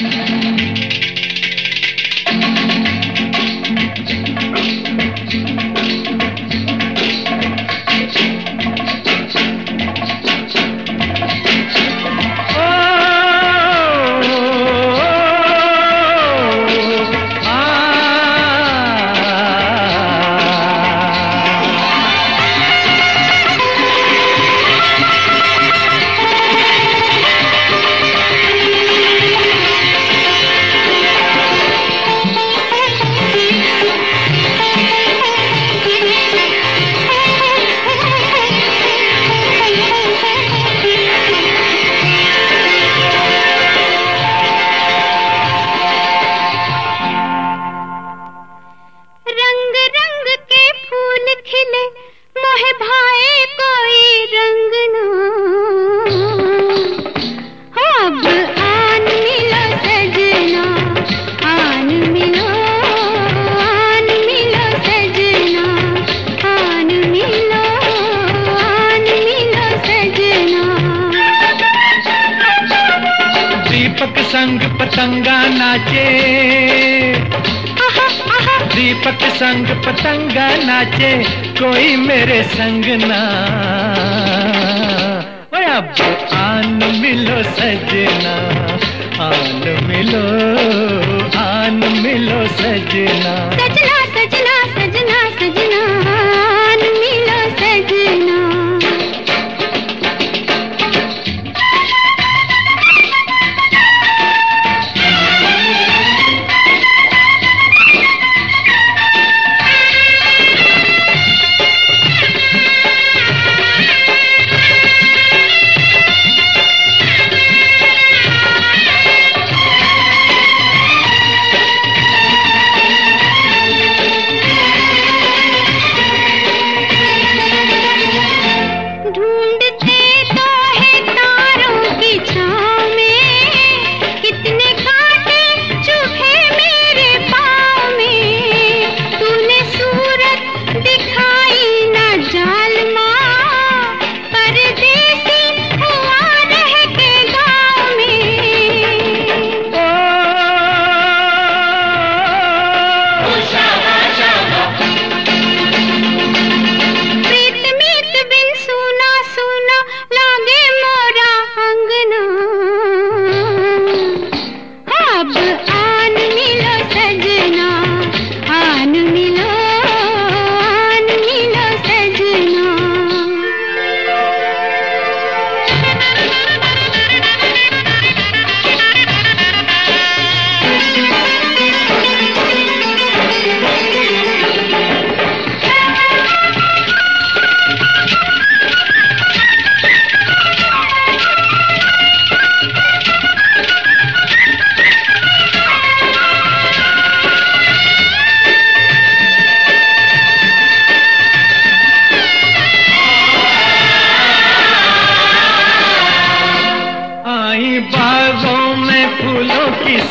संग पतंगा नाचे। दीपक संग पतंगा नाचे कोई मेरे संग ना। अब आन मिलो सजना आन मिलो आन मिलो सजना सजना। सजना सजना।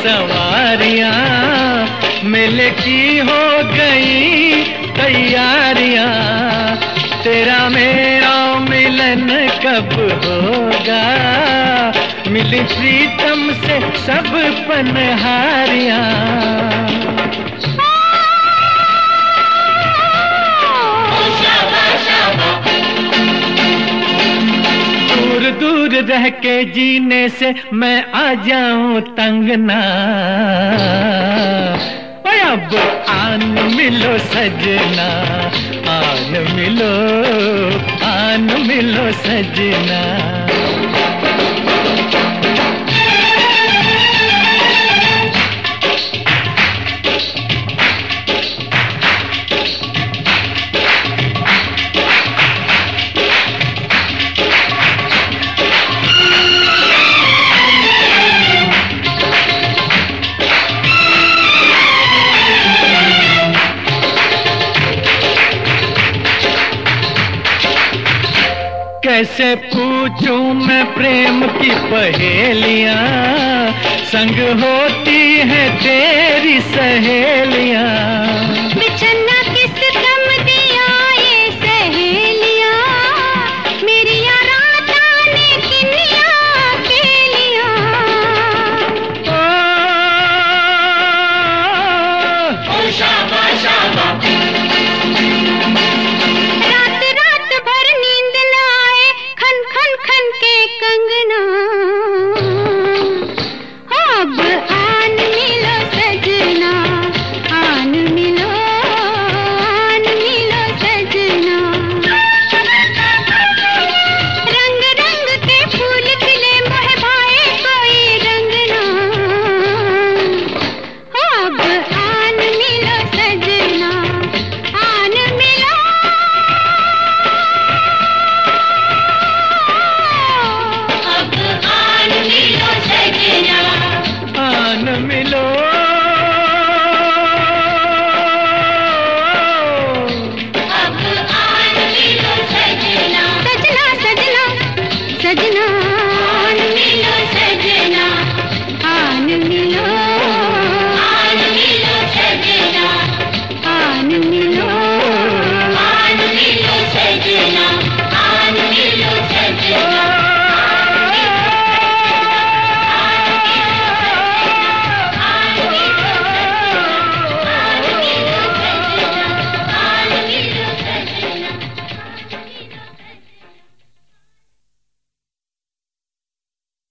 सवारियाँ मेले की हो गई तैयारियाँ। तेरा मेरा मिलन कब होगा? मिली प्रीतम से सब पनहारियाँ। रह के जीने से मैं आ जाऊँ तंग ना। अब आन मिलो सजना, आन मिलो आन मिलो सजना। कैसे पूछूँ मैं प्रेम की पहेलियाँ? संग होती है तेरी सहेलियाँ।